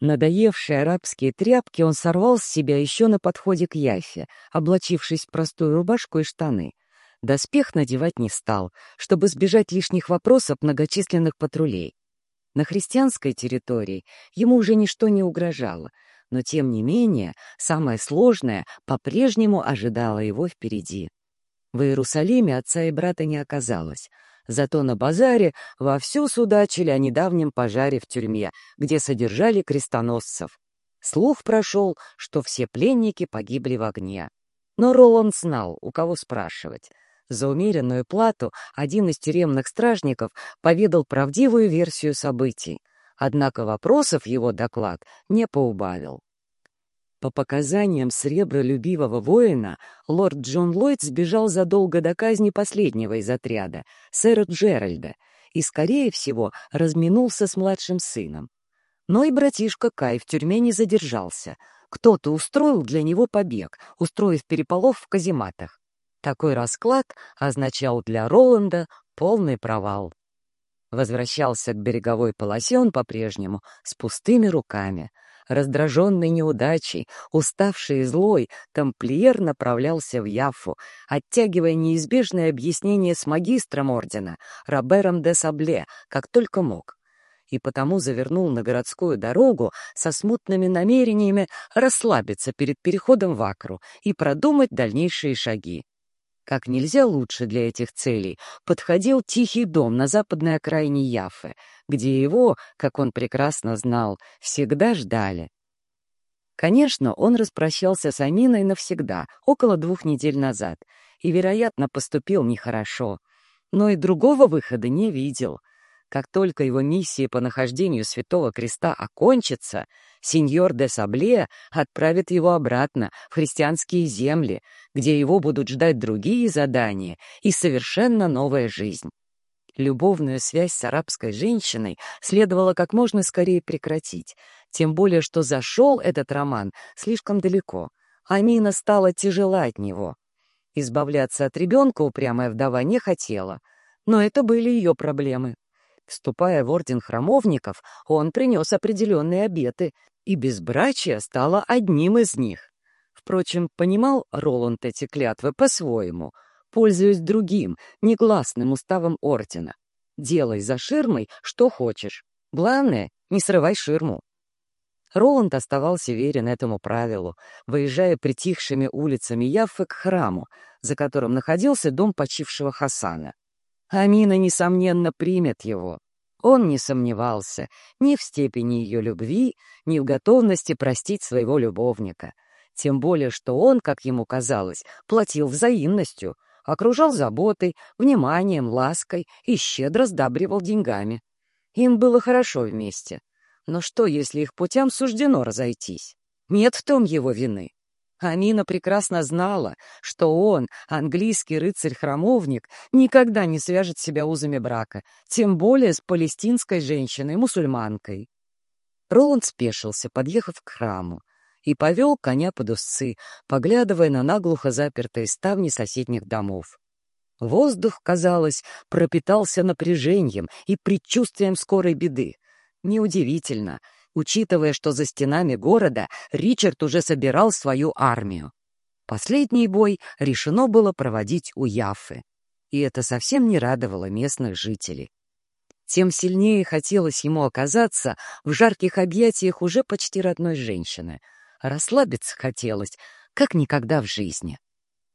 Надоевшие арабские тряпки он сорвал с себя еще на подходе к Яфе, облачившись в простую рубашку и штаны. Доспех надевать не стал, чтобы избежать лишних вопросов многочисленных патрулей. На христианской территории ему уже ничто не угрожало, но, тем не менее, самое сложное по-прежнему ожидало его впереди. В Иерусалиме отца и брата не оказалось — Зато на базаре вовсю судачили о недавнем пожаре в тюрьме, где содержали крестоносцев. Слух прошел, что все пленники погибли в огне. Но Роланд знал, у кого спрашивать. За умеренную плату один из тюремных стражников поведал правдивую версию событий. Однако вопросов его доклад не поубавил. По показаниям сребролюбивого воина, лорд Джон Ллойд сбежал задолго до казни последнего из отряда, сэра Джеральда, и, скорее всего, разминулся с младшим сыном. Но и братишка Кай в тюрьме не задержался. Кто-то устроил для него побег, устроив переполох в казематах. Такой расклад означал для Роланда полный провал. Возвращался к береговой полосе он по-прежнему с пустыми руками — Раздраженный неудачей, уставший и злой, тамплиер направлялся в Яффу, оттягивая неизбежное объяснение с магистром ордена, Робером де Сабле, как только мог и потому завернул на городскую дорогу со смутными намерениями расслабиться перед переходом в Акру и продумать дальнейшие шаги. Как нельзя лучше для этих целей подходил тихий дом на западной окраине Яфы, где его, как он прекрасно знал, всегда ждали. Конечно, он распрощался с Аминой навсегда, около двух недель назад, и, вероятно, поступил нехорошо. Но и другого выхода не видел. Как только его миссия по нахождению Святого Креста окончится, сеньор де Сабле отправит его обратно в христианские земли, где его будут ждать другие задания и совершенно новая жизнь. Любовную связь с арабской женщиной следовало как можно скорее прекратить, тем более что зашел этот роман слишком далеко. Амина стала тяжела от него. Избавляться от ребенка упрямая вдова не хотела, но это были ее проблемы. Вступая в орден храмовников, он принес определенные обеты, и безбрачие стало одним из них. Впрочем, понимал Роланд эти клятвы по-своему, пользуясь другим, негласным уставом ордена. Делай за ширмой, что хочешь. Главное, не срывай ширму. Роланд оставался верен этому правилу, выезжая притихшими улицами Яффы к храму, за которым находился дом почившего Хасана. Амина, несомненно, примет его. Он не сомневался ни в степени ее любви, ни в готовности простить своего любовника. Тем более, что он, как ему казалось, платил взаимностью, окружал заботой, вниманием, лаской и щедро сдабривал деньгами. Им было хорошо вместе. Но что, если их путям суждено разойтись? Нет в том его вины. Амина прекрасно знала, что он, английский рыцарь-храмовник, никогда не свяжет себя узами брака, тем более с палестинской женщиной-мусульманкой. Роланд спешился, подъехав к храму, и повел коня под узцы, поглядывая на наглухо запертые ставни соседних домов. Воздух, казалось, пропитался напряжением и предчувствием скорой беды. Неудивительно — учитывая, что за стенами города Ричард уже собирал свою армию. Последний бой решено было проводить у Яфы, и это совсем не радовало местных жителей. Тем сильнее хотелось ему оказаться в жарких объятиях уже почти родной женщины. Расслабиться хотелось, как никогда в жизни.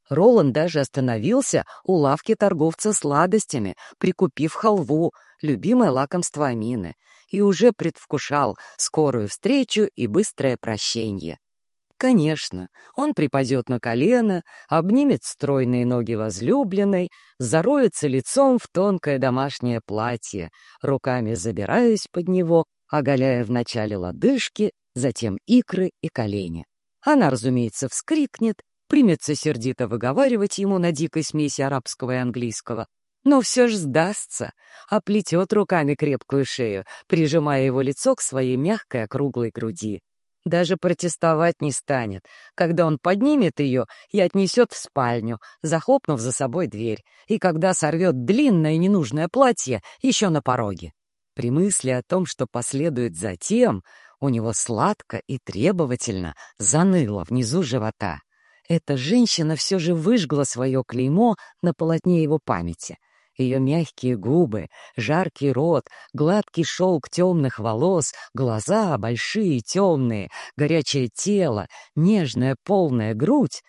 Роланд даже остановился у лавки торговца сладостями, прикупив халву, любимое лакомство Амины, и уже предвкушал скорую встречу и быстрое прощение. Конечно, он припадет на колено, обнимет стройные ноги возлюбленной, зароется лицом в тонкое домашнее платье, руками забираясь под него, оголяя вначале лодыжки, затем икры и колени. Она, разумеется, вскрикнет, примется сердито выговаривать ему на дикой смеси арабского и английского, но все ж сдастся, оплетет руками крепкую шею, прижимая его лицо к своей мягкой округлой груди. Даже протестовать не станет, когда он поднимет ее и отнесет в спальню, захлопнув за собой дверь, и когда сорвет длинное ненужное платье еще на пороге. При мысли о том, что последует затем, У него сладко и требовательно заныло внизу живота. Эта женщина все же выжгла свое клеймо на полотне его памяти. Ее мягкие губы, жаркий рот, гладкий шелк темных волос, глаза большие, темные, горячее тело, нежная полная грудь.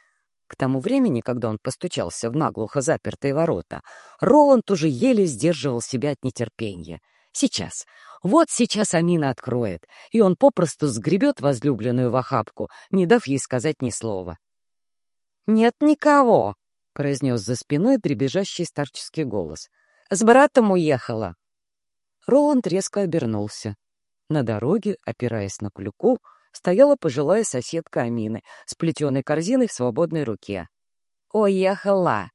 К тому времени, когда он постучался в наглухо запертые ворота, Роланд уже еле сдерживал себя от нетерпения. Сейчас, вот сейчас Амина откроет, и он попросту сгребет возлюбленную в охапку, не дав ей сказать ни слова. «Нет никого», — произнес за спиной прибежащий старческий голос. «С братом уехала». Роланд резко обернулся. На дороге, опираясь на клюку, стояла пожилая соседка Амины с плетеной корзиной в свободной руке. «Уехала!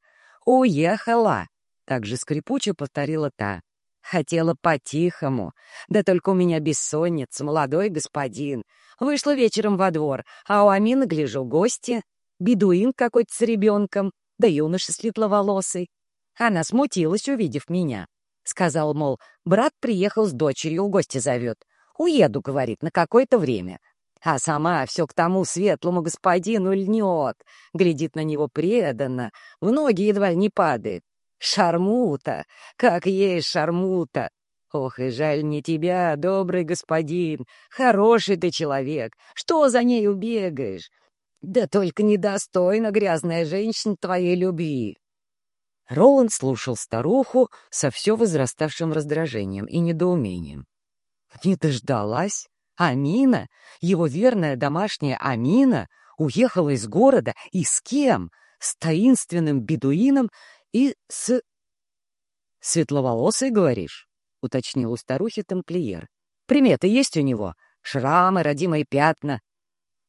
Уехала!» — также скрипуче повторила та. «Хотела по-тихому. Да только у меня бессонница, молодой господин. Вышла вечером во двор, а у Амины, гляжу, гости бедуин какой-то с ребенком, да юноша светловолосый. Она смутилась, увидев меня. Сказал, мол, брат приехал с дочерью, гости зовет. Уеду, говорит, на какое-то время. А сама все к тому светлому господину льнет, глядит на него преданно, в ноги едва не падает. Шармута, как есть шармута. Ох, и жаль мне тебя, добрый господин, хороший ты человек, что за ней убегаешь? Да только недостойна грязная женщина твоей любви. Роланд слушал старуху со все возраставшим раздражением и недоумением. Не дождалась? Амина, его верная домашняя Амина, уехала из города и с кем? С таинственным бедуином и с... «Светловолосый, говоришь?» — уточнил у старухи тамплиер. «Приметы есть у него? Шрамы, родимые пятна?»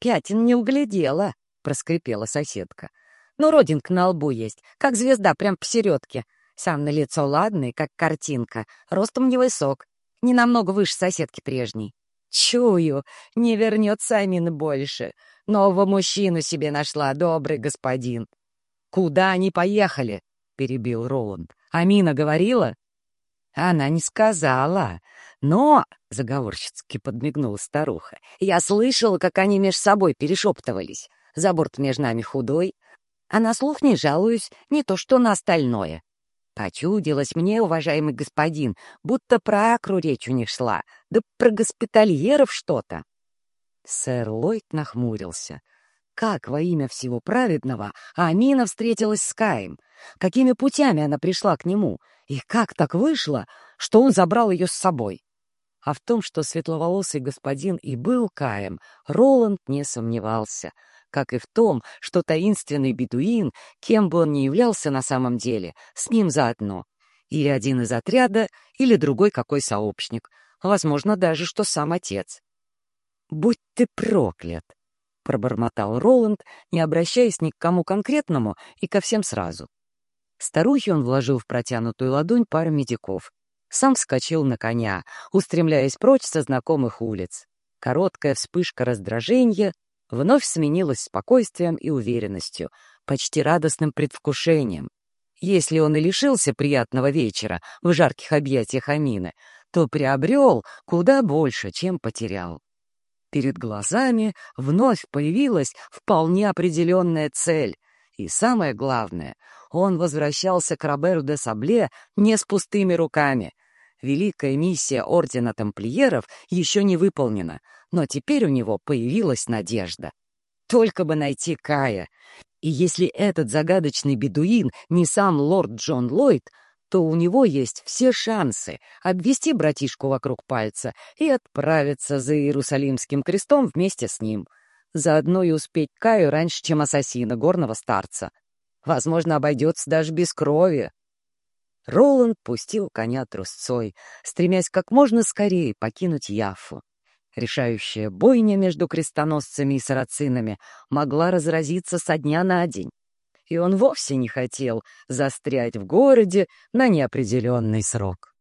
«Пятен не углядела», — проскрипела соседка. «Ну, родинка на лбу есть, как звезда, прям посередке. Сам на лицо ладный, как картинка, ростом невысок, не намного выше соседки прежней. Чую, не вернется Амин больше. Нового мужчину себе нашла, добрый господин». «Куда они поехали?» — перебил Роланд. «Амина говорила?» «Она не сказала. Но, — заговорщицки подмигнула старуха, — я слышала, как они меж собой перешептывались. Заборт между нами худой, а на слух не жалуюсь, не то что на остальное. Почудилось мне, уважаемый господин, будто про акру речь у них шла, да про госпитальеров что-то. Сэр Ллойд нахмурился. Как во имя всего праведного Амина встретилась с Каем? Какими путями она пришла к нему? И как так вышло, что он забрал ее с собой? А в том, что светловолосый господин и был Каем, Роланд не сомневался, как и в том, что таинственный бедуин, кем бы он ни являлся на самом деле, с ним заодно. Или один из отряда, или другой какой сообщник. Возможно, даже, что сам отец. «Будь ты проклят!» — пробормотал Роланд, не обращаясь ни к кому конкретному и ко всем сразу. Старухе он вложил в протянутую ладонь пару медиков, сам вскочил на коня, устремляясь прочь со знакомых улиц. Короткая вспышка раздражения вновь сменилась спокойствием и уверенностью, почти радостным предвкушением. Если он и лишился приятного вечера в жарких объятиях Амины, то приобрел куда больше, чем потерял. Перед глазами вновь появилась вполне определенная цель. И самое главное, он возвращался к Роберу де Сабле не с пустыми руками. Великая миссия Ордена Тамплиеров еще не выполнена, но теперь у него появилась надежда. Только бы найти Кая. И если этот загадочный бедуин не сам лорд Джон Ллойд, то у него есть все шансы обвести братишку вокруг пальца и отправиться за Иерусалимским крестом вместе с ним. Заодно и успеть Каю раньше, чем ассасина, горного старца. Возможно, обойдется даже без крови. Роланд пустил коня трусцой, стремясь как можно скорее покинуть Яфу. Решающая бойня между крестоносцами и сарацинами могла разразиться со дня на день, и он вовсе не хотел застрять в городе на неопределенный срок.